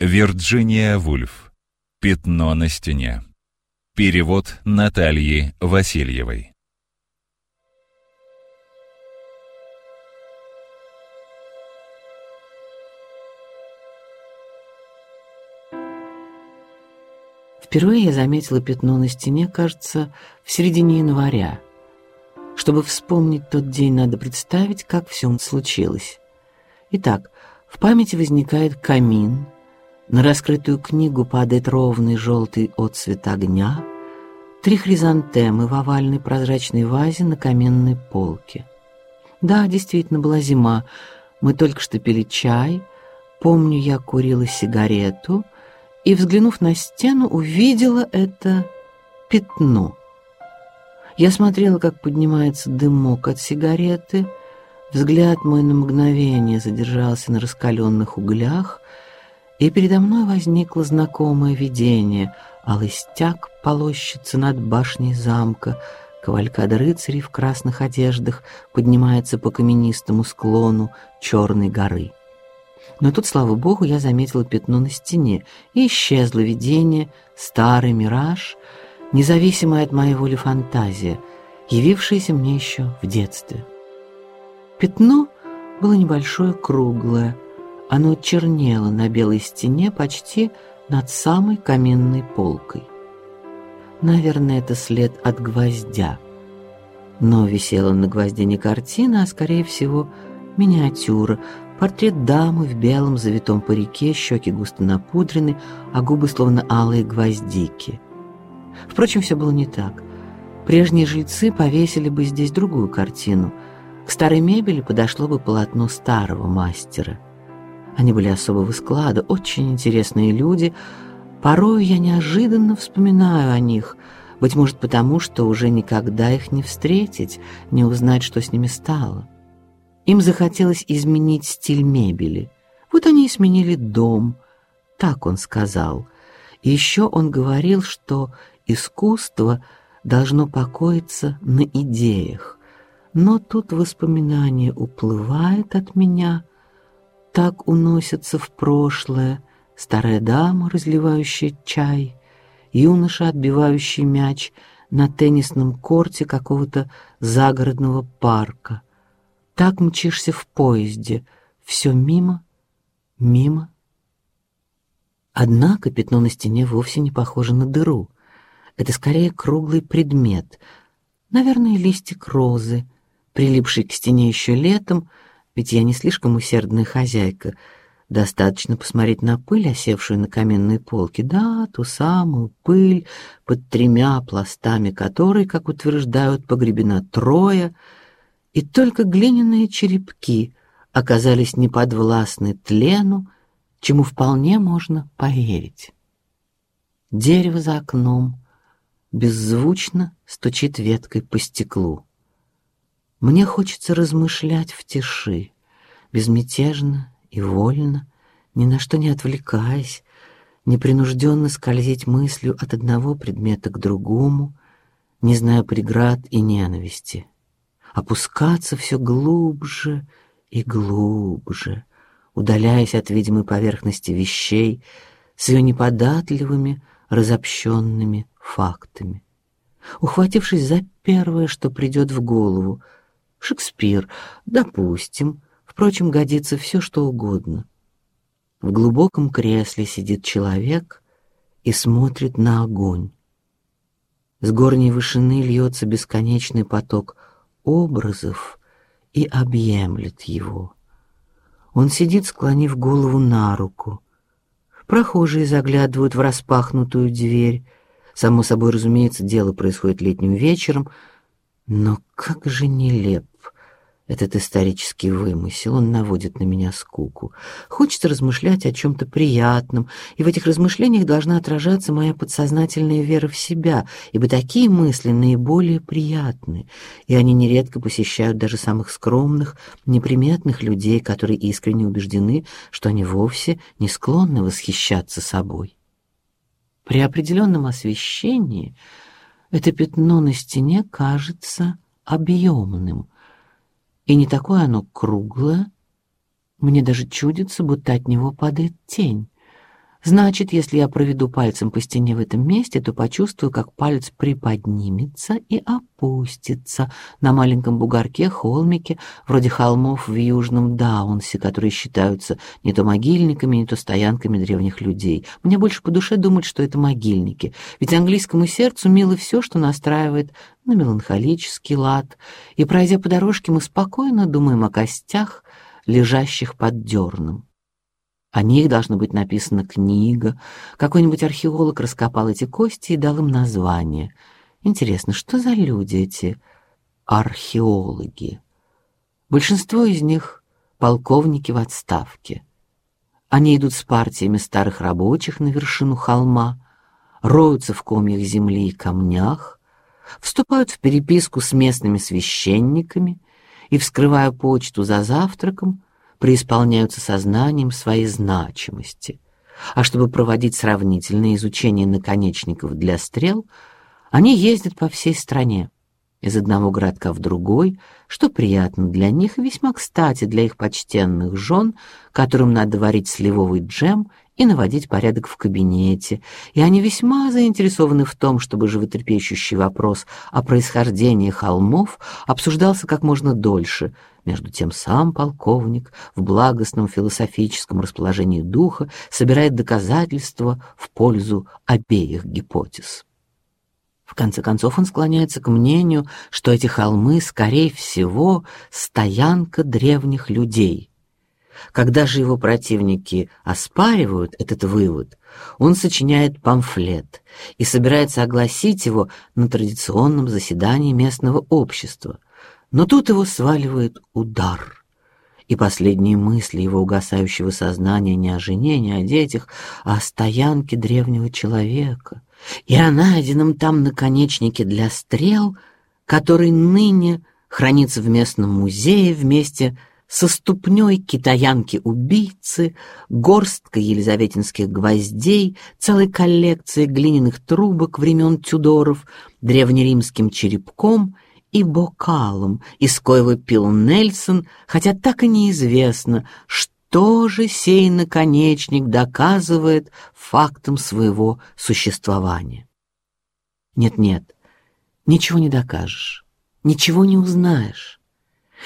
Вирджиния Вульф. Пятно на стене. Перевод Натальи Васильевой. Впервые я заметила пятно на стене, кажется, в середине января. Чтобы вспомнить тот день, надо представить, как все случилось. Итак, в памяти возникает камин, на раскрытую книгу падает ровный желтый отцвет огня, три хризантемы в овальной прозрачной вазе на каменной полке. Да, действительно, была зима, мы только что пили чай, помню, я курила сигарету — и, взглянув на стену, увидела это пятно. Я смотрела, как поднимается дымок от сигареты, взгляд мой на мгновение задержался на раскаленных углях, и передо мной возникло знакомое видение. Алый стяг полощется над башней замка, кавалькада рыцарей в красных одеждах поднимается по каменистому склону Черной горы. Но тут, слава богу, я заметила пятно на стене, и исчезло видение, старый мираж, независимая от моей воли фантазия, явившаяся мне еще в детстве. Пятно было небольшое, круглое. Оно чернело на белой стене почти над самой каменной полкой. Наверное, это след от гвоздя. Но висела на гвозде не картина, а, скорее всего, миниатюра, Портрет дамы в белом завитом парике, щеки густо напудрены, а губы словно алые гвоздики. Впрочем, все было не так. Прежние жильцы повесили бы здесь другую картину. К старой мебели подошло бы полотно старого мастера. Они были особого склада, очень интересные люди. Порою я неожиданно вспоминаю о них, быть может потому, что уже никогда их не встретить, не узнать, что с ними стало. Им захотелось изменить стиль мебели. Вот они и сменили дом, так он сказал. И еще он говорил, что искусство должно покоиться на идеях. Но тут воспоминание уплывает от меня, так уносятся в прошлое старая дама, разливающая чай, юноша, отбивающий мяч на теннисном корте какого-то загородного парка — так мчишься в поезде, все мимо, мимо. Однако пятно на стене вовсе не похоже на дыру. Это скорее круглый предмет, наверное, листик розы, прилипший к стене еще летом, ведь я не слишком усердная хозяйка. Достаточно посмотреть на пыль, осевшую на каменной полке, да, ту самую пыль, под тремя пластами которой, как утверждают, погребена Троя — и только глиняные черепки оказались неподвластны тлену, чему вполне можно поверить. Дерево за окном беззвучно стучит веткой по стеклу. Мне хочется размышлять в тиши, безмятежно и вольно, ни на что не отвлекаясь, непринужденно скользить мыслью от одного предмета к другому, не зная преград и ненависти опускаться все глубже и глубже, удаляясь от видимой поверхности вещей с ее неподатливыми, разобщенными фактами. Ухватившись за первое, что придет в голову, Шекспир, допустим, впрочем, годится все, что угодно. В глубоком кресле сидит человек и смотрит на огонь. С горней вышины льется бесконечный поток образов и объемлет его. Он сидит, склонив голову на руку. Прохожие заглядывают в распахнутую дверь. Само собой, разумеется, дело происходит летним вечером, но как же нелеп этот исторический вымысел, он наводит на меня скуку. Хочется размышлять о чем-то приятном, и в этих размышлениях должна отражаться моя подсознательная вера в себя, ибо такие мысли наиболее приятны, и они нередко посещают даже самых скромных, неприметных людей, которые искренне убеждены, что они вовсе не склонны восхищаться собой. При определенном освещении это пятно на стене кажется объемным — и не такое оно круглое. Мне даже чудится, будто от него падает тень. Значит, если я проведу пальцем по стене в этом месте, то почувствую, как палец приподнимется и опустится на маленьком бугорке, холмике, вроде холмов в Южном Даунсе, которые считаются не то могильниками, не то стоянками древних людей. Мне больше по душе думать, что это могильники, ведь английскому сердцу мило все, что настраивает на меланхолический лад, и, пройдя по дорожке, мы спокойно думаем о костях, лежащих под дерном. О них должна быть написана книга. Какой-нибудь археолог раскопал эти кости и дал им название. Интересно, что за люди эти археологи? Большинство из них полковники в отставке. Они идут с партиями старых рабочих на вершину холма, роются в комьях земли и камнях, вступают в переписку с местными священниками и, вскрывая почту за завтраком, преисполняются сознанием своей значимости. А чтобы проводить сравнительное изучение наконечников для стрел, они ездят по всей стране, из одного городка в другой, что приятно для них и весьма кстати для их почтенных жен, которым надо варить сливовый джем и наводить порядок в кабинете, и они весьма заинтересованы в том, чтобы животрепещущий вопрос о происхождении холмов обсуждался как можно дольше, между тем сам полковник в благостном философическом расположении духа собирает доказательства в пользу обеих гипотез. В конце концов он склоняется к мнению, что эти холмы, скорее всего, стоянка древних людей. Когда же его противники оспаривают этот вывод, он сочиняет памфлет и собирается огласить его на традиционном заседании местного общества – но тут его сваливает удар, и последние мысли его угасающего сознания не о жене, не о детях, а о стоянке древнего человека. И о найденном там наконечнике для стрел, который ныне хранится в местном музее вместе со ступней китаянки-убийцы, горсткой елизаветинских гвоздей, целой коллекцией глиняных трубок времен Тюдоров, древнеримским черепком — и бокалом, из коего пил Нельсон, хотя так и неизвестно, что же сей наконечник доказывает фактом своего существования. Нет-нет, ничего не докажешь, ничего не узнаешь.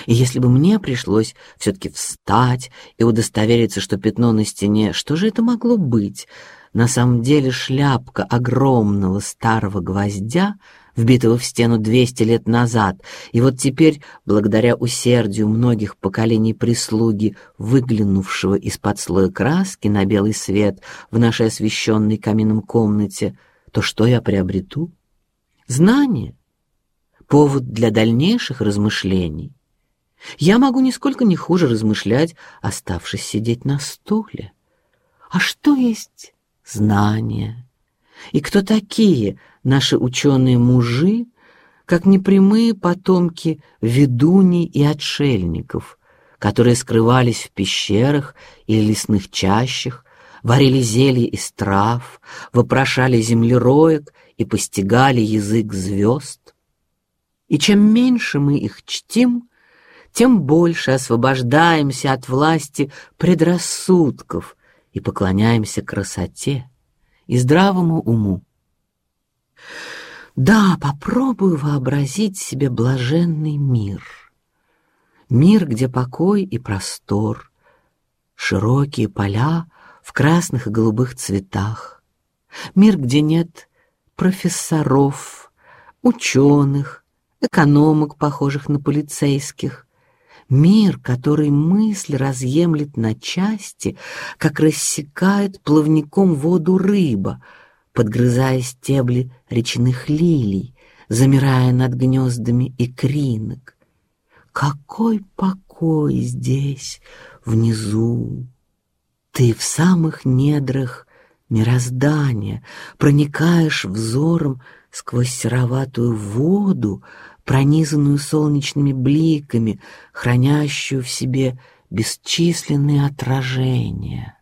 И если бы мне пришлось все-таки встать и удостовериться, что пятно на стене, что же это могло быть? На самом деле шляпка огромного старого гвоздя — вбитого в стену 200 лет назад, и вот теперь, благодаря усердию многих поколений прислуги, выглянувшего из-под слоя краски на белый свет в нашей освещенной камином комнате, то что я приобрету? Знание, повод для дальнейших размышлений. Я могу нисколько не хуже размышлять, оставшись сидеть на стуле. А что есть знание? И кто такие наши ученые-мужи, как непрямые потомки ведуней и отшельников, которые скрывались в пещерах или лесных чащах, варили зелья из трав, вопрошали землероек и постигали язык звезд. И чем меньше мы их чтим, тем больше освобождаемся от власти предрассудков и поклоняемся красоте и здравому уму. Да, попробую вообразить себе блаженный мир. Мир, где покой и простор, широкие поля в красных и голубых цветах. Мир, где нет профессоров, ученых, экономок, похожих на полицейских. Мир, который мысль разъемлет на части, как рассекает плавником воду рыба — подгрызая стебли речных лилий, замирая над гнездами икринок. Какой покой здесь, внизу! Ты в самых недрах мироздания проникаешь взором сквозь сероватую воду, пронизанную солнечными бликами, хранящую в себе бесчисленные отражения.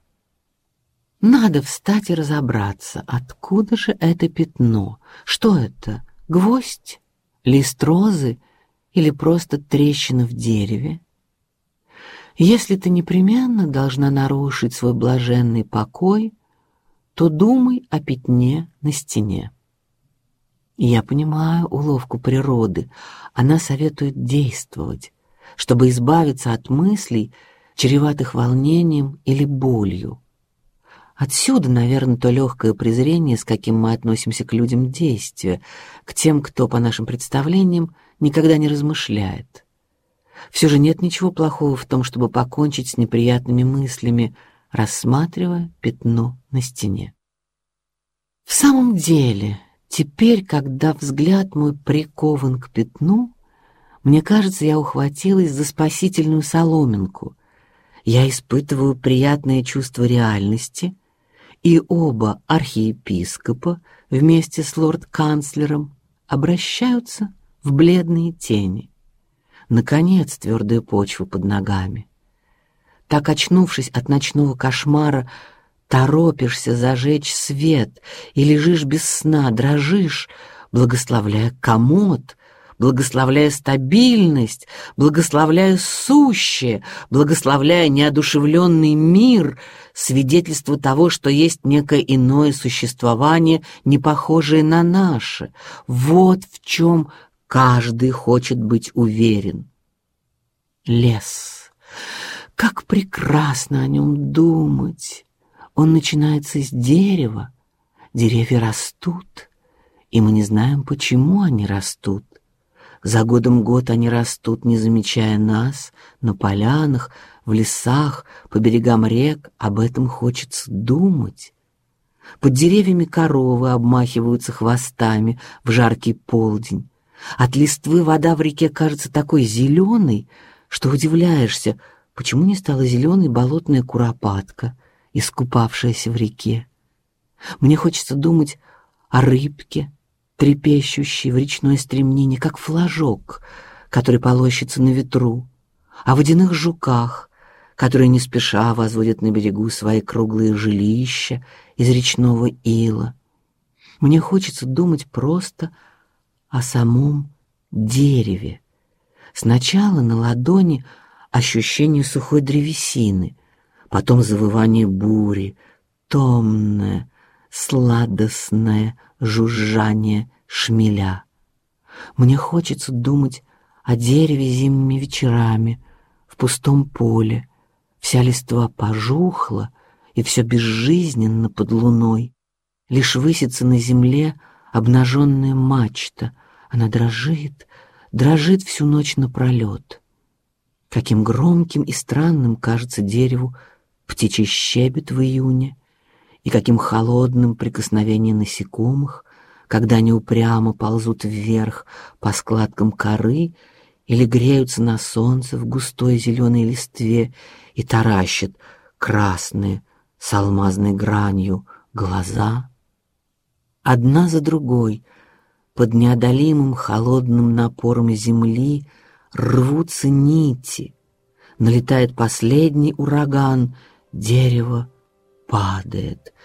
Надо встать и разобраться, откуда же это пятно. Что это? Гвоздь? Лист розы? Или просто трещина в дереве? Если ты непременно должна нарушить свой блаженный покой, то думай о пятне на стене. Я понимаю уловку природы. Она советует действовать, чтобы избавиться от мыслей, чреватых волнением или болью. Отсюда, наверное, то легкое презрение, с каким мы относимся к людям действия, к тем, кто, по нашим представлениям, никогда не размышляет. Все же нет ничего плохого в том, чтобы покончить с неприятными мыслями, рассматривая пятно на стене. В самом деле, теперь, когда взгляд мой прикован к пятну, мне кажется, я ухватилась за спасительную соломинку. Я испытываю приятное чувство реальности, и оба архиепископа вместе с лорд-канцлером обращаются в бледные тени. Наконец, твердая почва под ногами. Так, очнувшись от ночного кошмара, торопишься зажечь свет и лежишь без сна, дрожишь, благословляя комод, благословляя стабильность, благословляя сущее, благословляя неодушевленный мир, свидетельство того, что есть некое иное существование, не похожее на наше. Вот в чем каждый хочет быть уверен. Лес. Как прекрасно о нем думать. Он начинается с дерева. Деревья растут, и мы не знаем, почему они растут. За годом год они растут, не замечая нас, на полянах, в лесах, по берегам рек. Об этом хочется думать. Под деревьями коровы обмахиваются хвостами в жаркий полдень. От листвы вода в реке кажется такой зеленой, что удивляешься, почему не стала зеленой болотная куропатка, искупавшаяся в реке. Мне хочется думать о рыбке, трепещущий в речной стремнине, как флажок, который полощется на ветру, о водяных жуках, которые не спеша возводят на берегу свои круглые жилища из речного ила. Мне хочется думать просто о самом дереве. Сначала на ладони ощущение сухой древесины, потом завывание бури, томное, сладостное жужжание шмеля. Мне хочется думать о дереве зимними вечерами в пустом поле. Вся листва пожухла, и все безжизненно под луной. Лишь высится на земле обнаженная мачта. Она дрожит, дрожит всю ночь напролет. Каким громким и странным кажется дереву птичий щебет в июне, и каким холодным прикосновение насекомых когда они упрямо ползут вверх по складкам коры или греются на солнце в густой зеленой листве и таращат красные с алмазной гранью глаза. Одна за другой, под неодолимым холодным напором земли, рвутся нити, налетает последний ураган, дерево падает —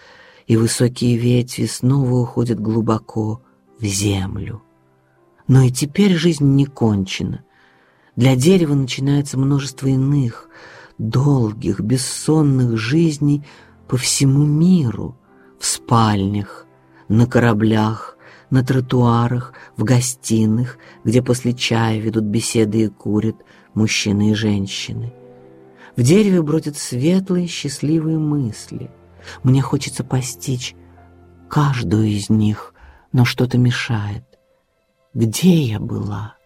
и высокие ветви снова уходят глубоко в землю. Но и теперь жизнь не кончена. Для дерева начинается множество иных, долгих, бессонных жизней по всему миру, в спальнях, на кораблях, на тротуарах, в гостиных, где после чая ведут беседы и курят мужчины и женщины. В дереве бродят светлые, счастливые мысли. Мне хочется постичь каждую из них, но что-то мешает. Где я была?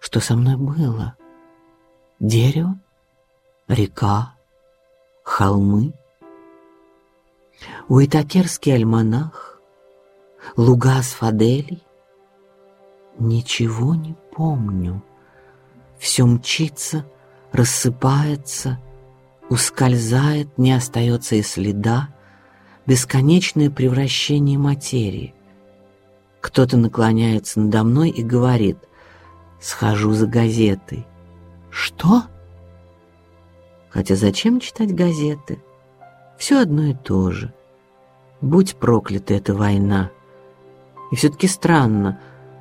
Что со мной было? Дерево? Река? Холмы? Уитакерский альманах? Луга с фаделей? Ничего не помню. Все мчится, рассыпается — ускользает, не остается и следа, бесконечное превращение материи. Кто-то наклоняется надо мной и говорит «Схожу за газетой». «Что?» Хотя зачем читать газеты? Все одно и то же. Будь проклята эта война. И все-таки странно,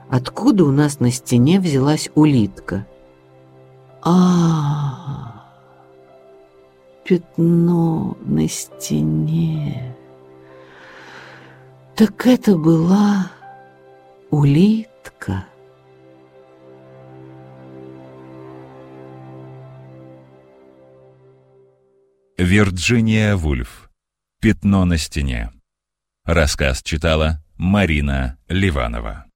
откуда у нас на стене взялась улитка? А, пятно на стене. Так это была улитка. Вирджиния Вульф. Пятно на стене. Рассказ читала Марина Ливанова.